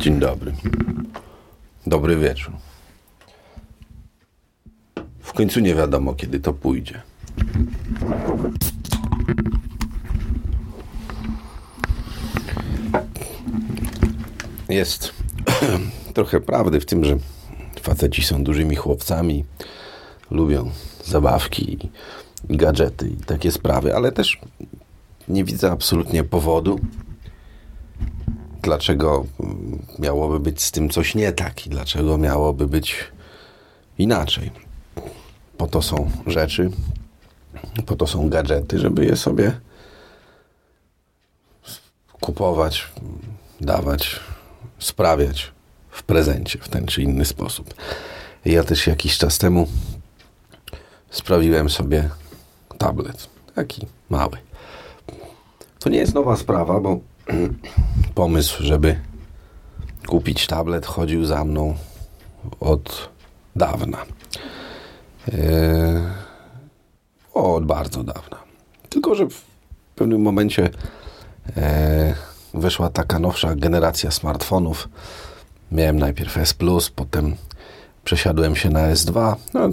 Dzień dobry. Dobry wieczór. W końcu nie wiadomo, kiedy to pójdzie. Jest trochę prawdy w tym, że faceci są dużymi chłopcami, lubią zabawki i, gadżety i takie sprawy, ale też nie widzę absolutnie powodu, dlaczego miałoby być z tym coś nie tak i dlaczego miałoby być inaczej. Po to są rzeczy, po to są gadżety, żeby je sobie kupować, dawać, sprawiać w prezencie w ten czy inny sposób. Ja też jakiś czas temu sprawiłem sobie tablet. Taki mały. To nie jest nowa sprawa, bo pomysł, żeby kupić tablet chodził za mną od dawna. Eee, od bardzo dawna. Tylko, że w pewnym momencie e, wyszła taka nowsza generacja smartfonów. Miałem najpierw S, potem przesiadłem się na S2. No,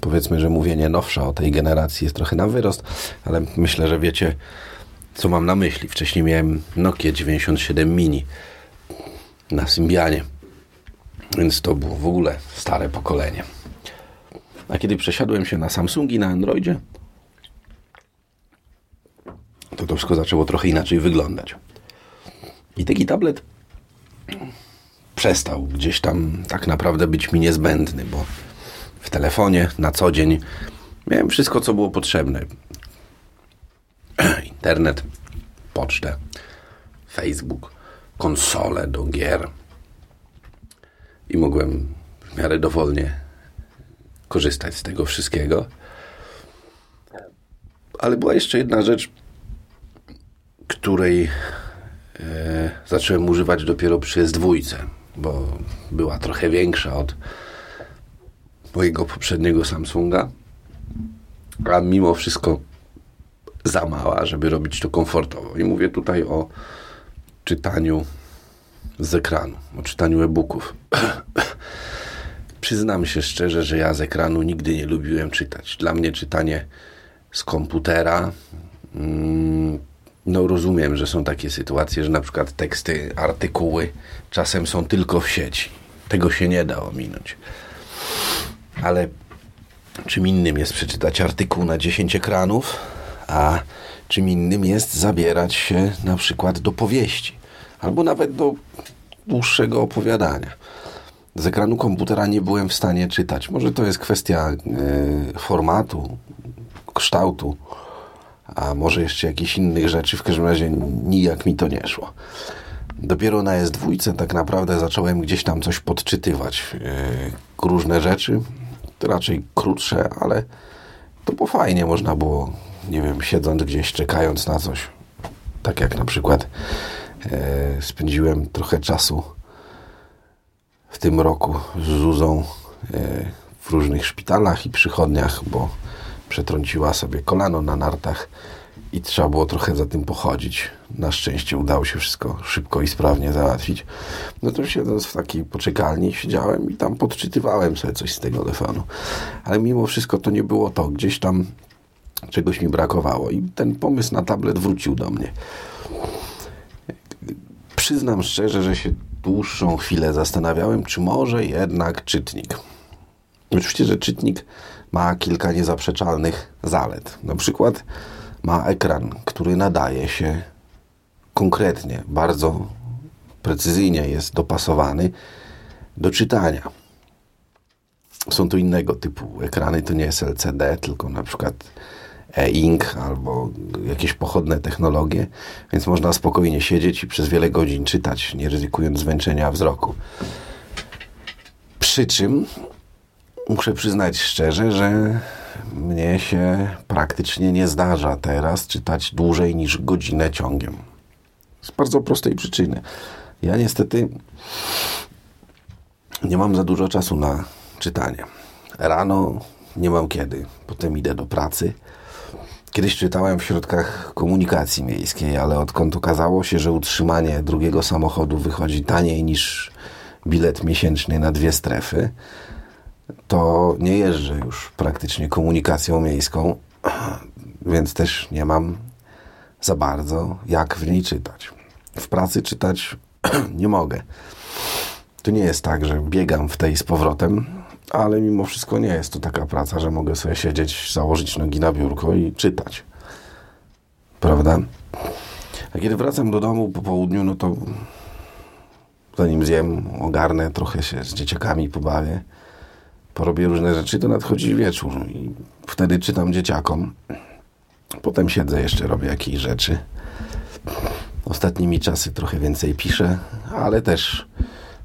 powiedzmy, że mówienie nowsza o tej generacji jest trochę na wyrost, ale myślę, że wiecie, co mam na myśli. Wcześniej miałem Nokia 97 Mini na Symbianie, więc to było w ogóle stare pokolenie. A kiedy przesiadłem się na Samsungi, na Androidzie, to to wszystko zaczęło trochę inaczej wyglądać. I taki tablet przestał gdzieś tam tak naprawdę być mi niezbędny, bo w telefonie na co dzień miałem wszystko, co było potrzebne. Internet, pocztę, Facebook, konsole do gier. I mogłem w miarę dowolnie korzystać z tego wszystkiego. Ale była jeszcze jedna rzecz, której e, zacząłem używać dopiero przy S2, bo była trochę większa od mojego poprzedniego Samsunga, a mimo wszystko za mała, żeby robić to komfortowo. I mówię tutaj o czytaniu z ekranu, o czytaniu e-booków. Przyznam się szczerze, że ja z ekranu nigdy nie lubiłem czytać. Dla mnie czytanie z komputera mm, no rozumiem, że są takie sytuacje, że na przykład teksty, artykuły czasem są tylko w sieci. Tego się nie da ominąć. Ale czym innym jest przeczytać artykuł na 10 ekranów, a czym innym jest zabierać się na przykład do powieści albo nawet do dłuższego opowiadania. Z ekranu komputera nie byłem w stanie czytać. Może to jest kwestia y, formatu, kształtu, a może jeszcze jakichś innych rzeczy. W każdym razie nijak mi to nie szło. Dopiero na S2 tak naprawdę zacząłem gdzieś tam coś podczytywać. Yy, różne rzeczy, raczej krótsze, ale to było fajnie. Można było, nie wiem, siedząc gdzieś, czekając na coś. Tak jak na przykład yy, spędziłem trochę czasu w tym roku z Zuzą yy, w różnych szpitalach i przychodniach, bo przetrąciła sobie kolano na nartach i trzeba było trochę za tym pochodzić. Na szczęście udało się wszystko szybko i sprawnie załatwić. No to siedząc w takiej poczekalni siedziałem i tam podczytywałem sobie coś z tego telefonu. Ale mimo wszystko to nie było to. Gdzieś tam czegoś mi brakowało i ten pomysł na tablet wrócił do mnie. Przyznam szczerze, że się dłuższą chwilę zastanawiałem, czy może jednak czytnik. Oczywiście, że czytnik ma kilka niezaprzeczalnych zalet. Na przykład ma ekran, który nadaje się konkretnie, bardzo precyzyjnie jest dopasowany do czytania. Są tu innego typu ekrany, to nie jest LCD, tylko na przykład e-ink albo jakieś pochodne technologie, więc można spokojnie siedzieć i przez wiele godzin czytać, nie ryzykując zmęczenia wzroku. Przy czym muszę przyznać szczerze, że mnie się praktycznie nie zdarza teraz czytać dłużej niż godzinę ciągiem. Z bardzo prostej przyczyny. Ja niestety nie mam za dużo czasu na czytanie. Rano nie mam kiedy, potem idę do pracy. Kiedyś czytałem w środkach komunikacji miejskiej, ale odkąd okazało się, że utrzymanie drugiego samochodu wychodzi taniej niż bilet miesięczny na dwie strefy, to nie jeżdżę już praktycznie komunikacją miejską, więc też nie mam za bardzo jak w niej czytać. W pracy czytać nie mogę. To nie jest tak, że biegam w tej z powrotem, ale mimo wszystko nie jest to taka praca, że mogę sobie siedzieć, założyć nogi na biurko i czytać. Prawda? A kiedy wracam do domu po południu, no to zanim zjem, ogarnę, trochę się z dzieciakami pobawię, porobię różne rzeczy, to nadchodzi wieczór i wtedy czytam dzieciakom. Potem siedzę jeszcze, robię jakieś rzeczy. Ostatnimi czasy trochę więcej piszę, ale też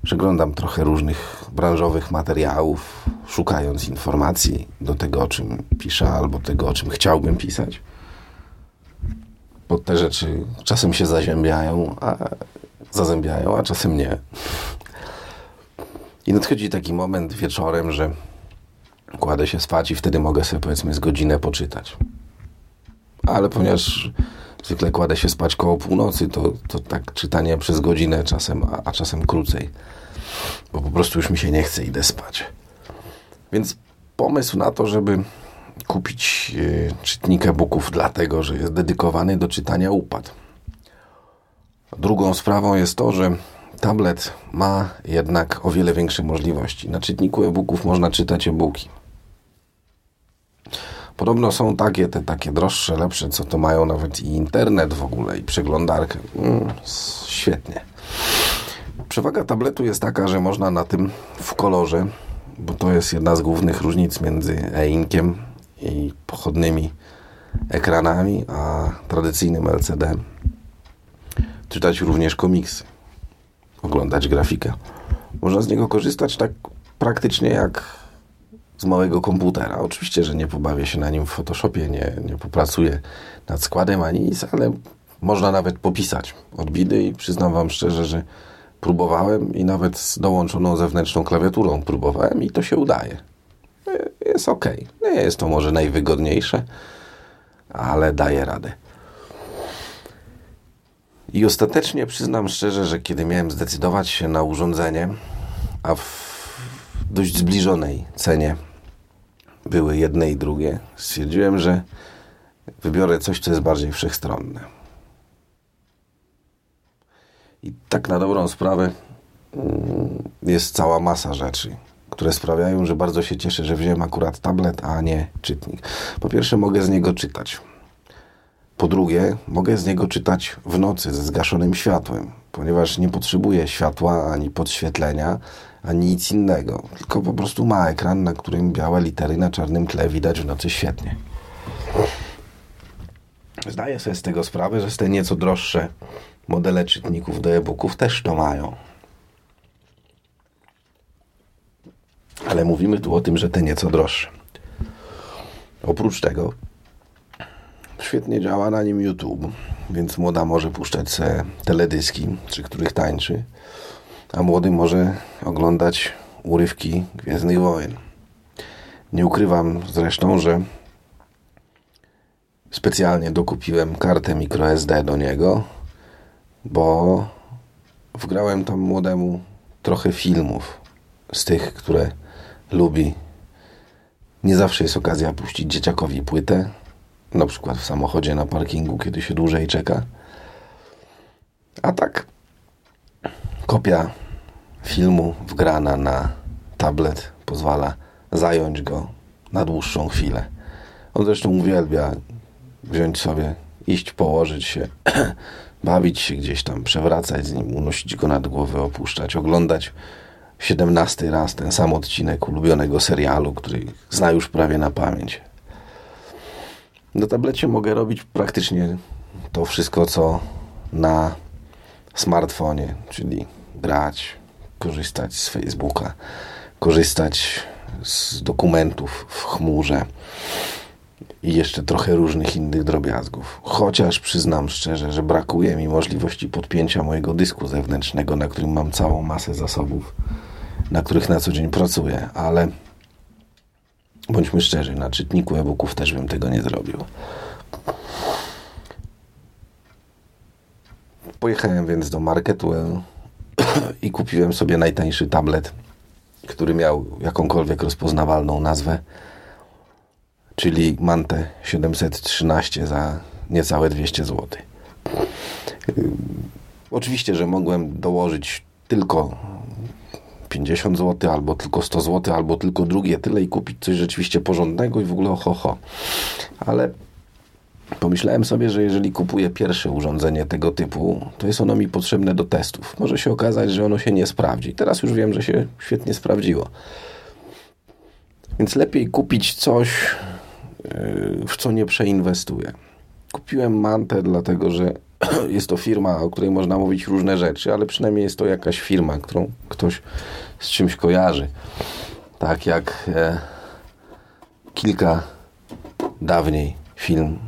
przeglądam trochę różnych branżowych materiałów, szukając informacji do tego, o czym piszę, albo tego, o czym chciałbym pisać. Bo te rzeczy czasem się zaziębiają, a zazębiają, a czasem nie. I nadchodzi taki moment wieczorem, że kładę się spać i wtedy mogę sobie powiedzmy z godzinę poczytać. Ale ponieważ zwykle kładę się spać koło północy, to, to tak czytanie przez godzinę czasem, a, a czasem krócej. Bo po prostu już mi się nie chce, idę spać. Więc pomysł na to, żeby kupić yy, czytnik e-booków dlatego, że jest dedykowany do czytania upadł. Drugą sprawą jest to, że tablet ma jednak o wiele większe możliwości. Na czytniku e-booków można czytać e-booki. Podobno są takie, te takie droższe, lepsze, co to mają nawet i internet w ogóle, i przeglądarkę. Mm, świetnie. Przewaga tabletu jest taka, że można na tym w kolorze, bo to jest jedna z głównych różnic między e-inkiem i pochodnymi ekranami, a tradycyjnym LCD, czytać również komiksy, oglądać grafikę. Można z niego korzystać tak praktycznie jak z małego komputera. Oczywiście, że nie pobawię się na nim w Photoshopie, nie, nie popracuję nad składem ani nic, ale można nawet popisać od bidy i przyznam Wam szczerze, że próbowałem i nawet z dołączoną zewnętrzną klawiaturą próbowałem i to się udaje. Jest ok. Nie jest to może najwygodniejsze, ale daje radę. I ostatecznie przyznam szczerze, że kiedy miałem zdecydować się na urządzenie, a w dość zbliżonej cenie były jedne i drugie, stwierdziłem, że wybiorę coś, co jest bardziej wszechstronne. I tak na dobrą sprawę mm, jest cała masa rzeczy, które sprawiają, że bardzo się cieszę, że wziąłem akurat tablet, a nie czytnik. Po pierwsze, mogę z niego czytać. Po drugie, mogę z niego czytać w nocy ze zgaszonym światłem, ponieważ nie potrzebuję światła ani podświetlenia, ani nic innego. Tylko po prostu ma ekran, na którym białe litery na czarnym tle widać w nocy świetnie. Zdaję sobie z tego sprawę, że te nieco droższe modele czytników do e-booków też to mają. Ale mówimy tu o tym, że te nieco droższe. Oprócz tego świetnie działa na nim YouTube, więc młoda może puszczać sobie teledyski, przy których tańczy, a młody może oglądać urywki Gwiezdnych Wojen. Nie ukrywam zresztą, że specjalnie dokupiłem kartę microSD do niego, bo wgrałem tam młodemu trochę filmów z tych, które lubi. Nie zawsze jest okazja puścić dzieciakowi płytę, na przykład w samochodzie na parkingu, kiedy się dłużej czeka. A tak, kopia filmu wgrana na tablet pozwala zająć go na dłuższą chwilę. On zresztą uwielbia wziąć sobie, iść, położyć się, bawić się gdzieś tam, przewracać z nim, unosić go nad głowę, opuszczać, oglądać 17 raz ten sam odcinek ulubionego serialu, który zna już prawie na pamięć. Na tablecie mogę robić praktycznie to wszystko, co na smartfonie, czyli grać, korzystać z Facebooka, korzystać z dokumentów w chmurze i jeszcze trochę różnych innych drobiazgów. Chociaż przyznam szczerze, że brakuje mi możliwości podpięcia mojego dysku zewnętrznego, na którym mam całą masę zasobów, na których na co dzień pracuję, ale bądźmy szczerzy, na czytniku e-booków też bym tego nie zrobił. Pojechałem więc do Marketwell i kupiłem sobie najtańszy tablet, który miał jakąkolwiek rozpoznawalną nazwę, czyli Mante 713 za niecałe 200 zł. Oczywiście, że mogłem dołożyć tylko 50 zł, albo tylko 100 zł, albo tylko drugie tyle i kupić coś rzeczywiście porządnego i w ogóle ho, ho. Ale Pomyślałem sobie, że jeżeli kupuję pierwsze urządzenie tego typu, to jest ono mi potrzebne do testów. Może się okazać, że ono się nie sprawdzi. Teraz już wiem, że się świetnie sprawdziło. Więc lepiej kupić coś, yy, w co nie przeinwestuję. Kupiłem Mantę, dlatego że jest to firma, o której można mówić różne rzeczy, ale przynajmniej jest to jakaś firma, którą ktoś z czymś kojarzy. Tak jak e, kilka dawniej film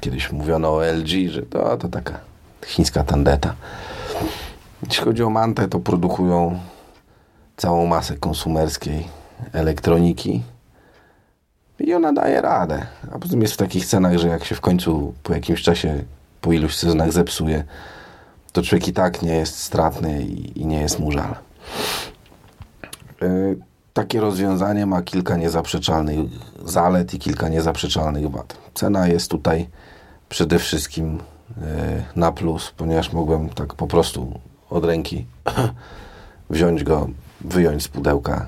Kiedyś mówiono o LG, że to, to taka chińska tandeta. Jeśli chodzi o Mantę, to produkują całą masę konsumerskiej elektroniki i ona daje radę. A poza tym jest w takich cenach, że jak się w końcu po jakimś czasie, po iluś sezonach zepsuje, to człowiek i tak nie jest stratny i, i nie jest mu żal. Yy, takie rozwiązanie ma kilka niezaprzeczalnych zalet i kilka niezaprzeczalnych wad. Cena jest tutaj przede wszystkim e, na plus, ponieważ mogłem tak po prostu od ręki wziąć go, wyjąć z pudełka,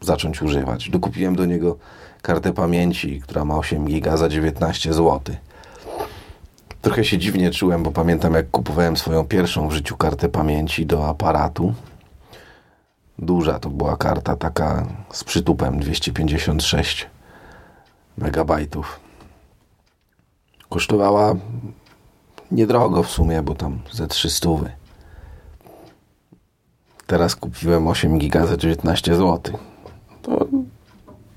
zacząć używać. Dokupiłem do niego kartę pamięci, która ma 8 giga za 19 zł. Trochę się dziwnie czułem, bo pamiętam jak kupowałem swoją pierwszą w życiu kartę pamięci do aparatu Duża to była karta, taka z przytupem 256 megabajtów. Kosztowała niedrogo w sumie, bo tam ze 300. Teraz kupiłem 8 giga za 19 zł. To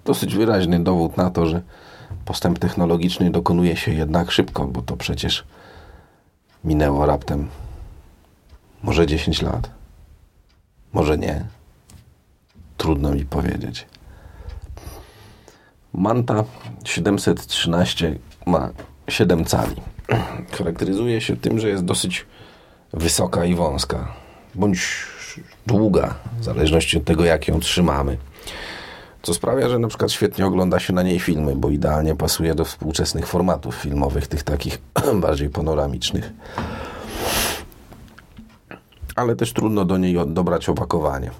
dosyć wyraźny dowód na to, że postęp technologiczny dokonuje się jednak szybko, bo to przecież minęło raptem może 10 lat. Może nie. Trudno mi powiedzieć. Manta 713 ma 7 cali. Charakteryzuje się tym, że jest dosyć wysoka i wąska, bądź długa, w zależności od tego, jak ją trzymamy. Co sprawia, że na przykład świetnie ogląda się na niej filmy, bo idealnie pasuje do współczesnych formatów filmowych, tych takich bardziej panoramicznych. Ale też trudno do niej dobrać opakowanie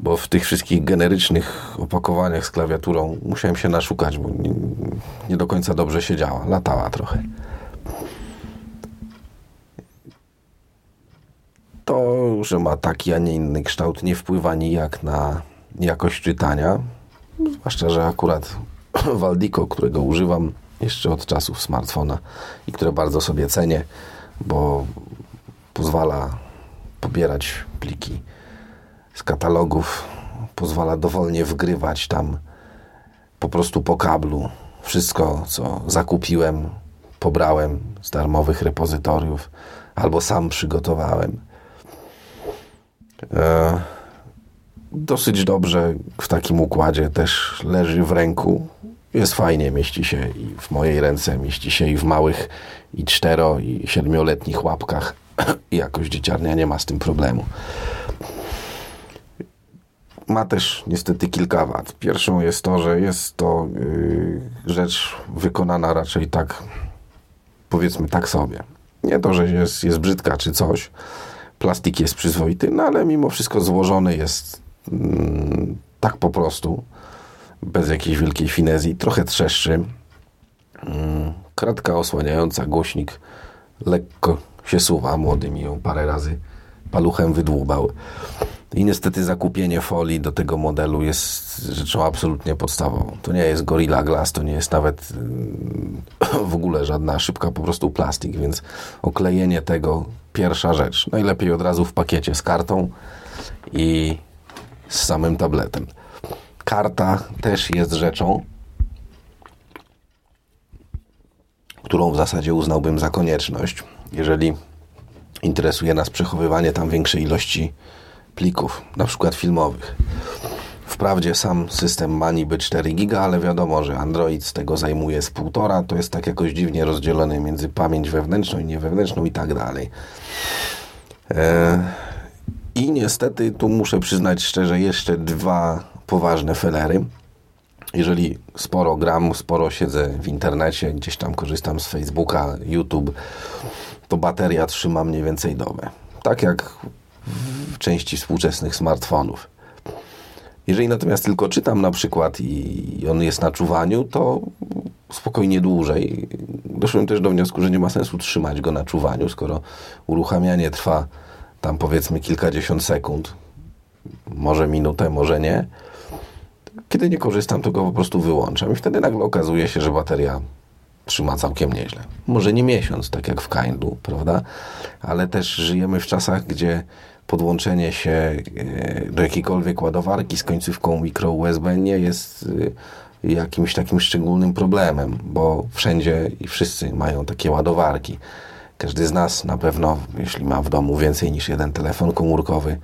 bo w tych wszystkich generycznych opakowaniach z klawiaturą musiałem się naszukać, bo nie, nie do końca dobrze się działa. Latała trochę. To, że ma taki, a nie inny kształt, nie wpływa nijak na jakość czytania. Zwłaszcza, że akurat Waldico, którego używam jeszcze od czasów smartfona i które bardzo sobie cenię, bo pozwala pobierać pliki z katalogów pozwala dowolnie wgrywać tam po prostu po kablu wszystko, co zakupiłem, pobrałem z darmowych repozytoriów albo sam przygotowałem. E, dosyć dobrze w takim układzie też leży w ręku. Jest fajnie, mieści się i w mojej ręce, mieści się i w małych i cztero i siedmioletnich łapkach i jakoś dzieciarnia nie ma z tym problemu ma też niestety kilka wad. Pierwszą jest to, że jest to yy, rzecz wykonana raczej tak, powiedzmy tak sobie. Nie to, że jest, jest brzydka czy coś. Plastik jest przyzwoity, no ale mimo wszystko złożony jest tak po prostu, bez jakiejś wielkiej finezji. Trochę trzeszczy. Yy, kratka osłaniająca głośnik lekko się suwa. Młody mi ją parę razy paluchem wydłubał. I niestety zakupienie folii do tego modelu jest rzeczą absolutnie podstawową. To nie jest Gorilla Glass, to nie jest nawet yy, w ogóle żadna szybka, po prostu plastik, więc oklejenie tego pierwsza rzecz. Najlepiej od razu w pakiecie z kartą i z samym tabletem. Karta też jest rzeczą, którą w zasadzie uznałbym za konieczność, jeżeli interesuje nas przechowywanie tam większej ilości plików, na przykład filmowych. Wprawdzie sam system ma niby 4 giga, ale wiadomo, że Android z tego zajmuje z 1,5, to jest tak jakoś dziwnie rozdzielone między pamięć wewnętrzną i niewewnętrzną i tak dalej. E, I niestety tu muszę przyznać szczerze jeszcze dwa poważne felery. Jeżeli sporo gram, sporo siedzę w internecie, gdzieś tam korzystam z Facebooka, YouTube, to bateria trzyma mniej więcej dobę. Tak jak w części współczesnych smartfonów. Jeżeli natomiast tylko czytam na przykład i on jest na czuwaniu, to spokojnie dłużej. Doszłem też do wniosku, że nie ma sensu trzymać go na czuwaniu, skoro uruchamianie trwa tam powiedzmy kilkadziesiąt sekund, może minutę, może nie. Kiedy nie korzystam, to go po prostu wyłączam i wtedy nagle okazuje się, że bateria trzyma całkiem nieźle. Może nie miesiąc, tak jak w Kindle, prawda? Ale też żyjemy w czasach, gdzie podłączenie się e, do jakiejkolwiek ładowarki z końcówką mikro USB nie jest e, jakimś takim szczególnym problemem, bo wszędzie i wszyscy mają takie ładowarki. Każdy z nas na pewno, jeśli ma w domu więcej niż jeden telefon komórkowy,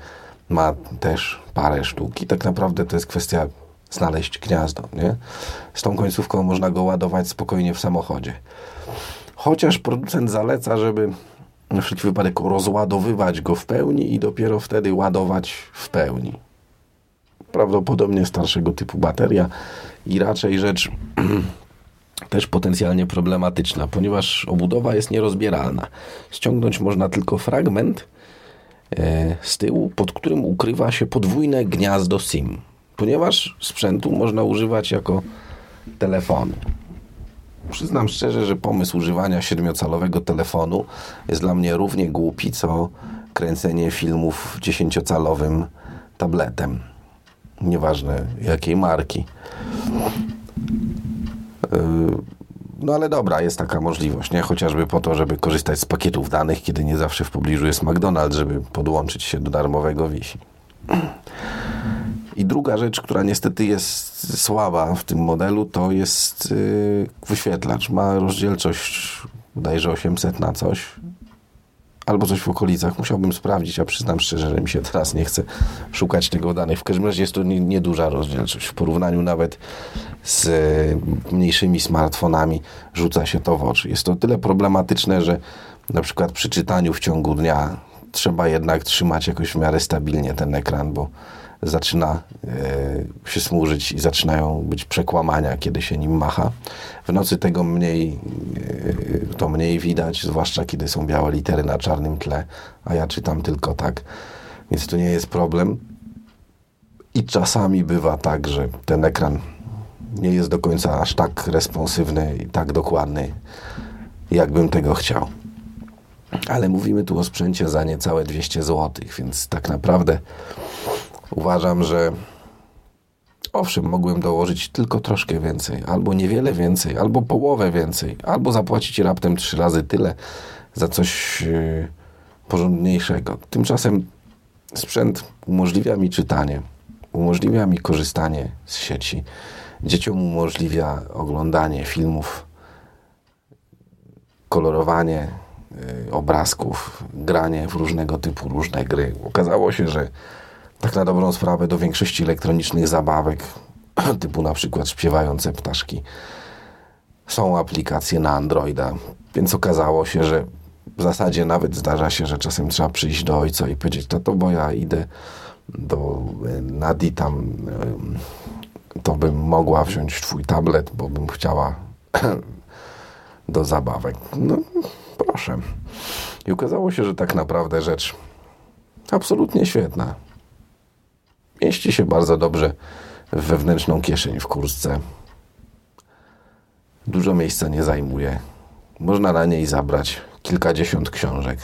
ma też parę sztuk i tak naprawdę to jest kwestia znaleźć gniazdo. Nie? Z tą końcówką można go ładować spokojnie w samochodzie. Chociaż producent zaleca, żeby na wszelki wypadek rozładowywać go w pełni i dopiero wtedy ładować w pełni. Prawdopodobnie starszego typu bateria i raczej rzecz też potencjalnie problematyczna, ponieważ obudowa jest nierozbieralna. Ściągnąć można tylko fragment e, z tyłu, pod którym ukrywa się podwójne gniazdo SIM, ponieważ sprzętu można używać jako telefonu. Przyznam szczerze, że pomysł używania siedmiocalowego telefonu jest dla mnie równie głupi, co kręcenie filmów dziesięciocalowym tabletem. Nieważne jakiej marki. Yy, no ale dobra, jest taka możliwość, nie? Chociażby po to, żeby korzystać z pakietów danych, kiedy nie zawsze w pobliżu jest McDonald's, żeby podłączyć się do darmowego Wi-Fi. I druga rzecz, która niestety jest słaba w tym modelu, to jest yy, wyświetlacz. Ma rozdzielczość bodajże 800 na coś. Albo coś w okolicach. Musiałbym sprawdzić, a przyznam szczerze, że mi się teraz nie chce szukać tego danych. W każdym razie jest to nieduża nie rozdzielczość. W porównaniu nawet z mniejszymi smartfonami rzuca się to w oczy. Jest to tyle problematyczne, że na przykład przy czytaniu w ciągu dnia trzeba jednak trzymać jakoś w miarę stabilnie ten ekran, bo zaczyna e, się smużyć i zaczynają być przekłamania, kiedy się nim macha. W nocy tego mniej, e, to mniej widać, zwłaszcza kiedy są białe litery na czarnym tle, a ja czytam tylko tak, więc to nie jest problem. I czasami bywa tak, że ten ekran nie jest do końca aż tak responsywny i tak dokładny, jakbym tego chciał. Ale mówimy tu o sprzęcie za niecałe 200 zł, więc tak naprawdę uważam, że owszem, mogłem dołożyć tylko troszkę więcej, albo niewiele więcej, albo połowę więcej, albo zapłacić raptem trzy razy tyle za coś yy, porządniejszego. Tymczasem sprzęt umożliwia mi czytanie, umożliwia mi korzystanie z sieci, dzieciom umożliwia oglądanie filmów, kolorowanie yy, obrazków, granie w różnego typu różne gry. Okazało się, że tak na dobrą sprawę do większości elektronicznych zabawek, typu na przykład śpiewające ptaszki, są aplikacje na Androida, więc okazało się, że w zasadzie nawet zdarza się, że czasem trzeba przyjść do ojca i powiedzieć, tato, bo ja idę do e, Nadi tam, e, to bym mogła wziąć twój tablet, bo bym chciała do zabawek. No, proszę. I okazało się, że tak naprawdę rzecz absolutnie świetna. Mieści się bardzo dobrze w wewnętrzną kieszeń w kurtce. Dużo miejsca nie zajmuje. Można na niej zabrać kilkadziesiąt książek.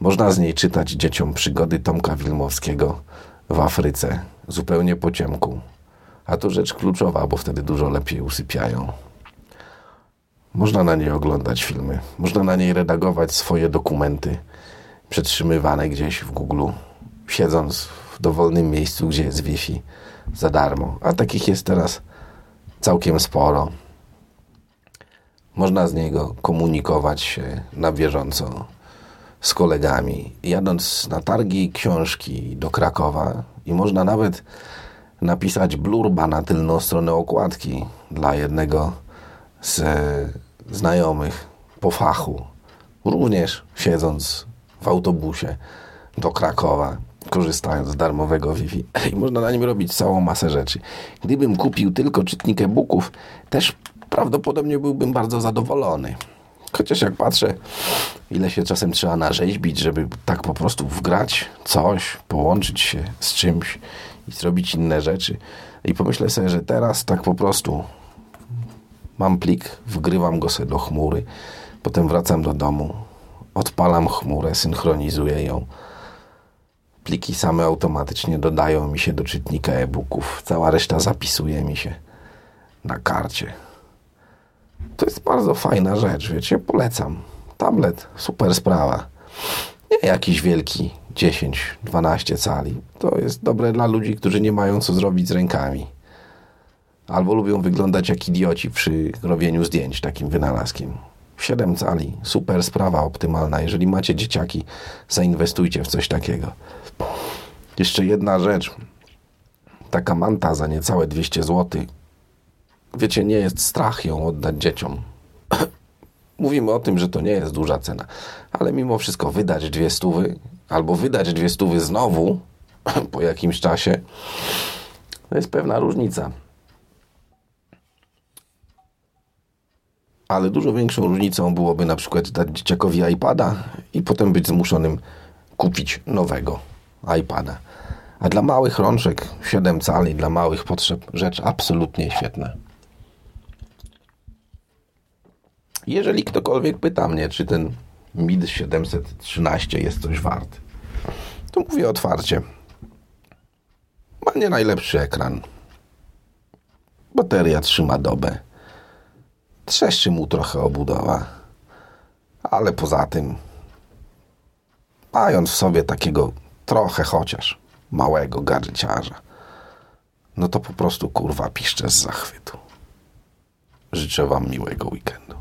Można z niej czytać dzieciom przygody Tomka Wilmowskiego w Afryce, zupełnie po ciemku. A to rzecz kluczowa, bo wtedy dużo lepiej usypiają. Można na niej oglądać filmy, można na niej redagować swoje dokumenty przetrzymywane gdzieś w Google, siedząc w dowolnym miejscu, gdzie jest Wi-Fi za darmo. A takich jest teraz całkiem sporo. Można z niego komunikować się na bieżąco z kolegami, jadąc na targi książki do Krakowa i można nawet napisać blurba na tylną stronę okładki dla jednego z znajomych po fachu, również siedząc w autobusie do Krakowa, korzystając z darmowego Wi-Fi. I można na nim robić całą masę rzeczy. Gdybym kupił tylko czytnik e-booków, też prawdopodobnie byłbym bardzo zadowolony. Chociaż jak patrzę, ile się czasem trzeba narzeźbić, żeby tak po prostu wgrać coś, połączyć się z czymś i zrobić inne rzeczy. I pomyślę sobie, że teraz tak po prostu mam plik, wgrywam go sobie do chmury, potem wracam do domu, odpalam chmurę, synchronizuję ją. Pliki same automatycznie dodają mi się do czytnika e-booków. Cała reszta zapisuje mi się na karcie. To jest bardzo fajna rzecz, wiecie, polecam. Tablet, super sprawa. Nie jakiś wielki 10-12 cali. To jest dobre dla ludzi, którzy nie mają co zrobić z rękami. Albo lubią wyglądać jak idioci przy robieniu zdjęć takim wynalazkiem. 7 cali, super sprawa optymalna. Jeżeli macie dzieciaki, zainwestujcie w coś takiego. Jeszcze jedna rzecz. Taka manta za niecałe 200 zł. Wiecie, nie jest strach ją oddać dzieciom. Mówimy o tym, że to nie jest duża cena, ale mimo wszystko wydać dwie stówy albo wydać dwie stówy znowu po jakimś czasie, to jest pewna różnica. Ale dużo większą różnicą byłoby na przykład dać dzieciakowi iPada i potem być zmuszonym kupić nowego iPada. A dla małych rączek 7 cali, dla małych potrzeb rzecz absolutnie świetna. Jeżeli ktokolwiek pyta mnie, czy ten MID 713 jest coś wart, to mówię otwarcie. Ma nie najlepszy ekran. Bateria trzyma dobę. Trzeszczy mu trochę obudowa. Ale poza tym, mając w sobie takiego trochę chociaż małego gadżeciarza, no to po prostu kurwa piszczę z zachwytu. Życzę wam miłego weekendu.